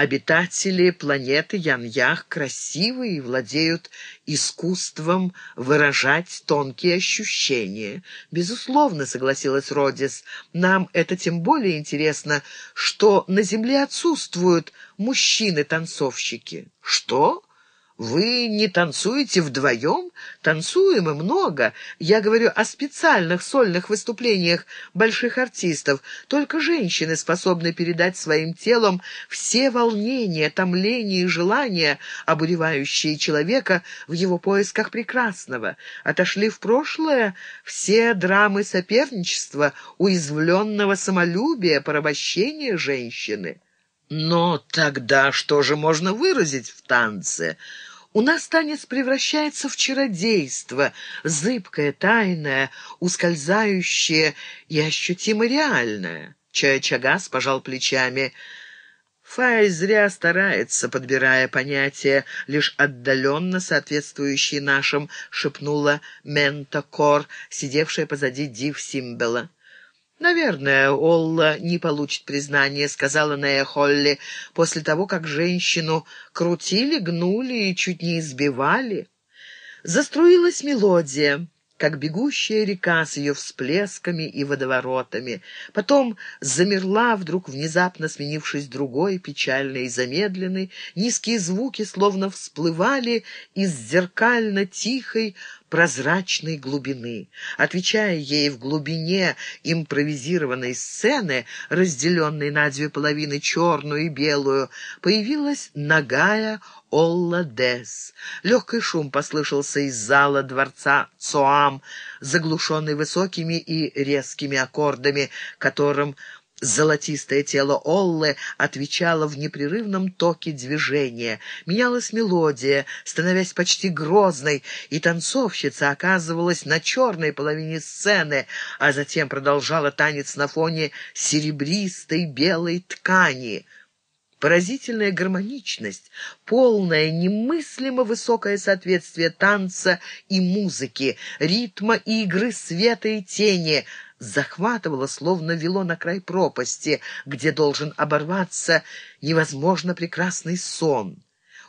Обитатели планеты Яньях красивые и владеют искусством выражать тонкие ощущения. Безусловно, согласилась Родис, нам это тем более интересно, что на Земле отсутствуют мужчины-танцовщики. Что? «Вы не танцуете вдвоем?» «Танцуем и много. Я говорю о специальных сольных выступлениях больших артистов. Только женщины способны передать своим телом все волнения, томления и желания, обуревающие человека в его поисках прекрасного. Отошли в прошлое все драмы соперничества, уязвленного самолюбия, порабощения женщины». «Но тогда что же можно выразить в танце?» У нас танец превращается в чародейство, зыбкое, тайное, ускользающее и ощутимо реальное. Чая-чагас пожал плечами. Фай зря старается, подбирая понятия, лишь отдаленно соответствующие нашим, шепнула Мента Кор, сидевшая позади Див Симбела. «Наверное, Олла не получит признания», — сказала Нея Холли, после того, как женщину крутили, гнули и чуть не избивали. Заструилась мелодия как бегущая река с ее всплесками и водоворотами. Потом замерла, вдруг внезапно сменившись другой, печальной и замедленной. Низкие звуки словно всплывали из зеркально-тихой, прозрачной глубины. Отвечая ей в глубине импровизированной сцены, разделенной на две половины, черную и белую, появилась нагая Олла Дес. Легкий шум послышался из зала дворца Цоам, заглушенный высокими и резкими аккордами, которым Золотистое тело Оллы отвечало в непрерывном токе движения. Менялась мелодия, становясь почти грозной, и танцовщица оказывалась на черной половине сцены, а затем продолжала танец на фоне серебристой белой ткани — Поразительная гармоничность, полное, немыслимо высокое соответствие танца и музыки, ритма и игры света и тени захватывало, словно вело на край пропасти, где должен оборваться невозможно прекрасный сон.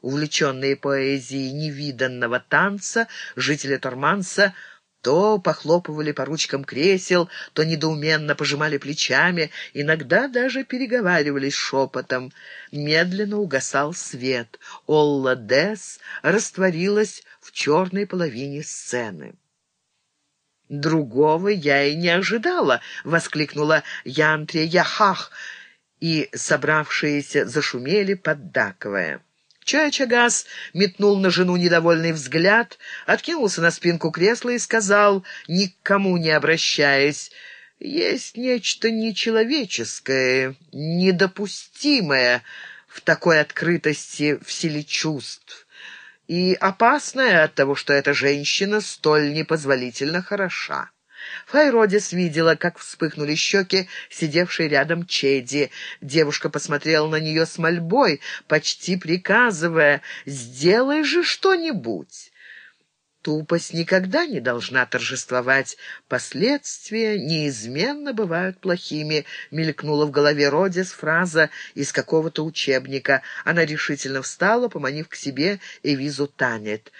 Увлеченные поэзией невиданного танца, жители Торманса — то похлопывали по ручкам кресел, то недоуменно пожимали плечами, иногда даже переговаривались шепотом. Медленно угасал свет. Олла Дес растворилась в черной половине сцены. «Другого я и не ожидала!» — воскликнула Янтрия Яхах, и собравшиеся зашумели, поддакивая. Чая-чагас метнул на жену недовольный взгляд, откинулся на спинку кресла и сказал, никому не обращаясь, «Есть нечто нечеловеческое, недопустимое в такой открытости в силе чувств» и опасное от того, что эта женщина столь непозволительно хороша. Файродис видела, как вспыхнули щеки, сидевшей рядом Чеди. Девушка посмотрела на нее с мольбой, почти приказывая «Сделай же что-нибудь». Тупость никогда не должна торжествовать. Последствия неизменно бывают плохими, мелькнула в голове Родис фраза из какого-то учебника. Она решительно встала, поманив к себе Эвизу Танет.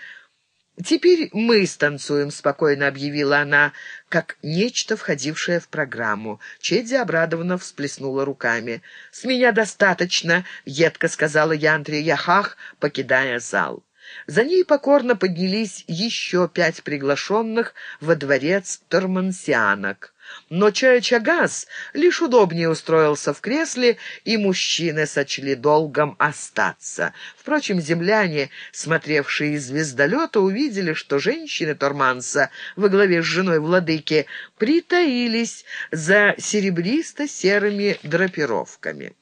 «Теперь мы станцуем», — спокойно объявила она, как нечто, входившее в программу. Чедди обрадованно всплеснула руками. «С меня достаточно», — едко сказала Янтри Яхах, покидая зал. За ней покорно поднялись еще пять приглашенных во дворец тормансианок. Но Чая-Чагас лишь удобнее устроился в кресле, и мужчины сочли долгом остаться. Впрочем, земляне, смотревшие из звездолета, увидели, что женщины Торманса во главе с женой владыки притаились за серебристо-серыми драпировками.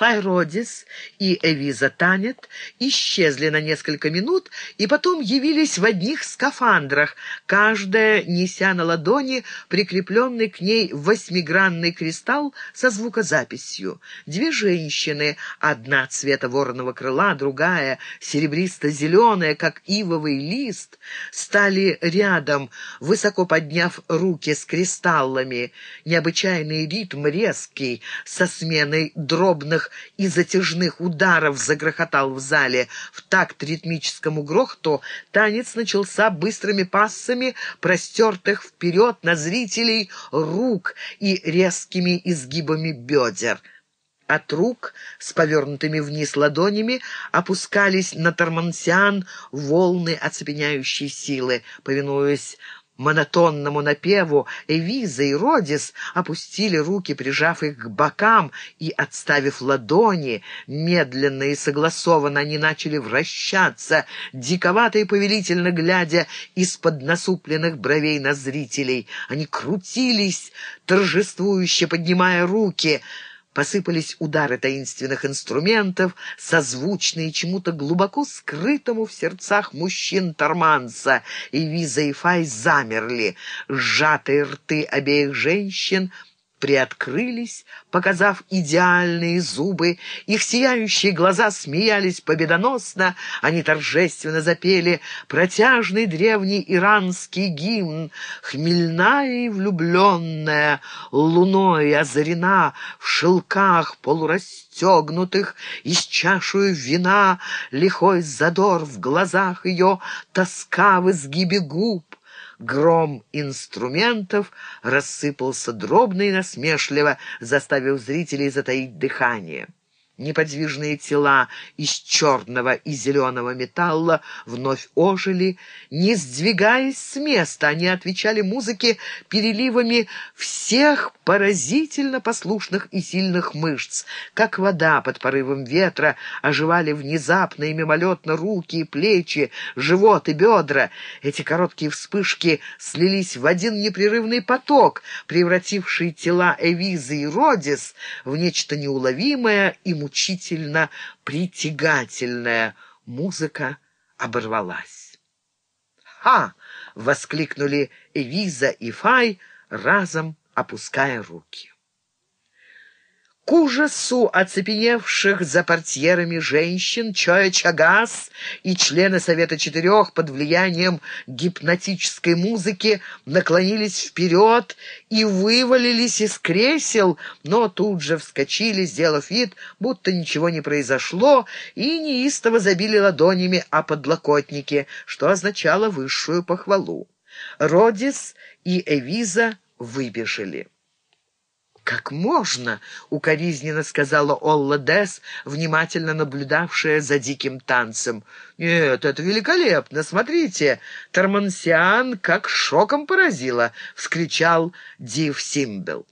Файродис и Эвиза Танет исчезли на несколько минут и потом явились в одних скафандрах, каждая неся на ладони прикрепленный к ней восьмигранный кристалл со звукозаписью. Две женщины, одна цвета вороного крыла, другая серебристо-зеленая, как ивовый лист, стали рядом, высоко подняв руки с кристаллами. Необычайный ритм резкий, со сменой дробных глубоких и затяжных ударов загрохотал в зале. В такт ритмическому грохоту танец начался быстрыми пассами, простертых вперед на зрителей рук и резкими изгибами бедер. От рук с повернутыми вниз ладонями опускались на тормансиан волны оцепеняющей силы, повинуясь монотонному напеву Эвиза и Родис опустили руки, прижав их к бокам, и, отставив ладони, медленно и согласованно они начали вращаться, диковато и повелительно глядя из-под насупленных бровей на зрителей. Они крутились, торжествующе поднимая руки — Посыпались удары таинственных инструментов, созвучные чему-то глубоко скрытому в сердцах мужчин Торманса, и Виза и Фай замерли. Сжатые рты обеих женщин — приоткрылись, показав идеальные зубы. Их сияющие глаза смеялись победоносно. Они торжественно запели протяжный древний иранский гимн. Хмельная и влюбленная, луной озарена, в шелках полурастегнутых, из чашую вина, лихой задор в глазах ее, тоска в изгибе губ. Гром инструментов рассыпался дробно и насмешливо, заставив зрителей затаить дыхание. Неподвижные тела из черного и зеленого металла вновь ожили. Не сдвигаясь с места, они отвечали музыке переливами всех поразительно послушных и сильных мышц. Как вода под порывом ветра оживали внезапно и мимолетно руки и плечи, живот и бедра. Эти короткие вспышки слились в один непрерывный поток, превративший тела Эвизы и Родис в нечто неуловимое и мучительное мучительно притягательная. Музыка оборвалась. «Ха!» — воскликнули Эвиза и Фай, разом опуская руки. К ужасу оцепеневших за портьерами женщин Чоя Чагас и члены Совета Четырех под влиянием гипнотической музыки наклонились вперед и вывалились из кресел, но тут же вскочили, сделав вид, будто ничего не произошло, и неистово забили ладонями о подлокотники, что означало высшую похвалу. Родис и Эвиза выбежали. «Как можно?» — укоризненно сказала Олла Дес, внимательно наблюдавшая за диким танцем. «Нет, это великолепно! Смотрите, Тормансиан как шоком поразила!» — вскричал Див Симбел.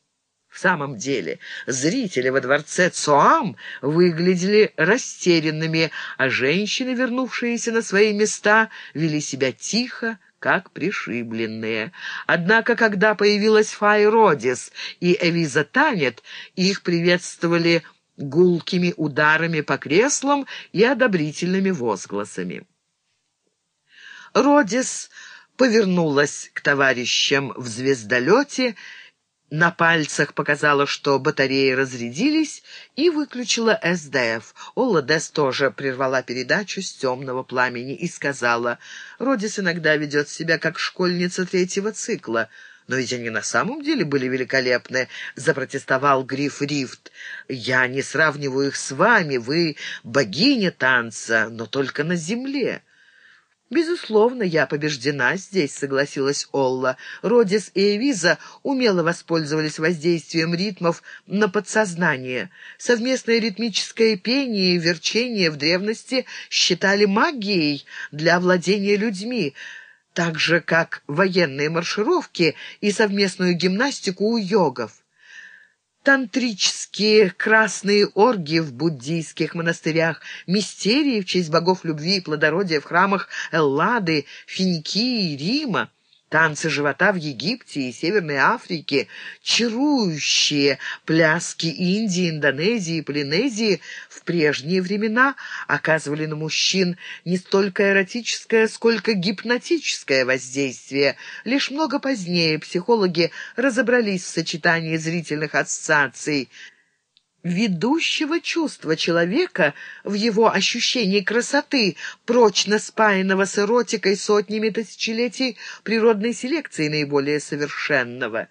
В самом деле, зрители во дворце Цоам выглядели растерянными, а женщины, вернувшиеся на свои места, вели себя тихо, как пришибленные. Однако, когда появилась Фай Родис и Эвиза Танет, их приветствовали гулкими ударами по креслам и одобрительными возгласами. Родис повернулась к товарищам в звездолете на пальцах показала, что батареи разрядились, и выключила СДФ. Олла тоже прервала передачу с темного пламени и сказала, «Родис иногда ведет себя как школьница третьего цикла». «Но ведь они на самом деле были великолепны», — запротестовал Гриф Рифт. «Я не сравниваю их с вами, вы богиня танца, но только на земле». «Безусловно, я побеждена здесь», — согласилась Олла. Родис и Эвиза умело воспользовались воздействием ритмов на подсознание. Совместное ритмическое пение и верчение в древности считали магией для овладения людьми, так же, как военные маршировки и совместную гимнастику у йогов тантрические красные оргии в буддийских монастырях, мистерии в честь богов любви и плодородия в храмах Эллады, Финикии и Рима танцы живота в Египте и Северной Африке, чарующие пляски Индии, Индонезии и Полинезии в прежние времена оказывали на мужчин не столько эротическое, сколько гипнотическое воздействие. Лишь много позднее психологи разобрались в сочетании зрительных ассоциаций – ведущего чувства человека в его ощущении красоты, прочно спаянного с эротикой сотнями тысячелетий природной селекции наиболее совершенного.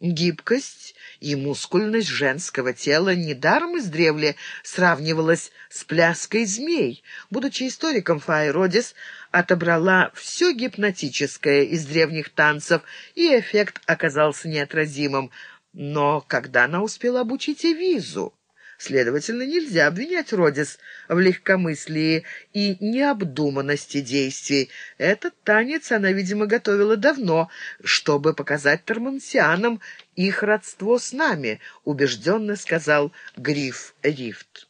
Гибкость и мускульность женского тела недаром издревле сравнивалась с пляской змей. Будучи историком, Фай Родис отобрала все гипнотическое из древних танцев, и эффект оказался неотразимым. Но когда она успела обучить Эвизу? Следовательно, нельзя обвинять Родис в легкомыслии и необдуманности действий. Этот танец она, видимо, готовила давно, чтобы показать тормансианам их родство с нами, убежденно сказал Гриф Рифт.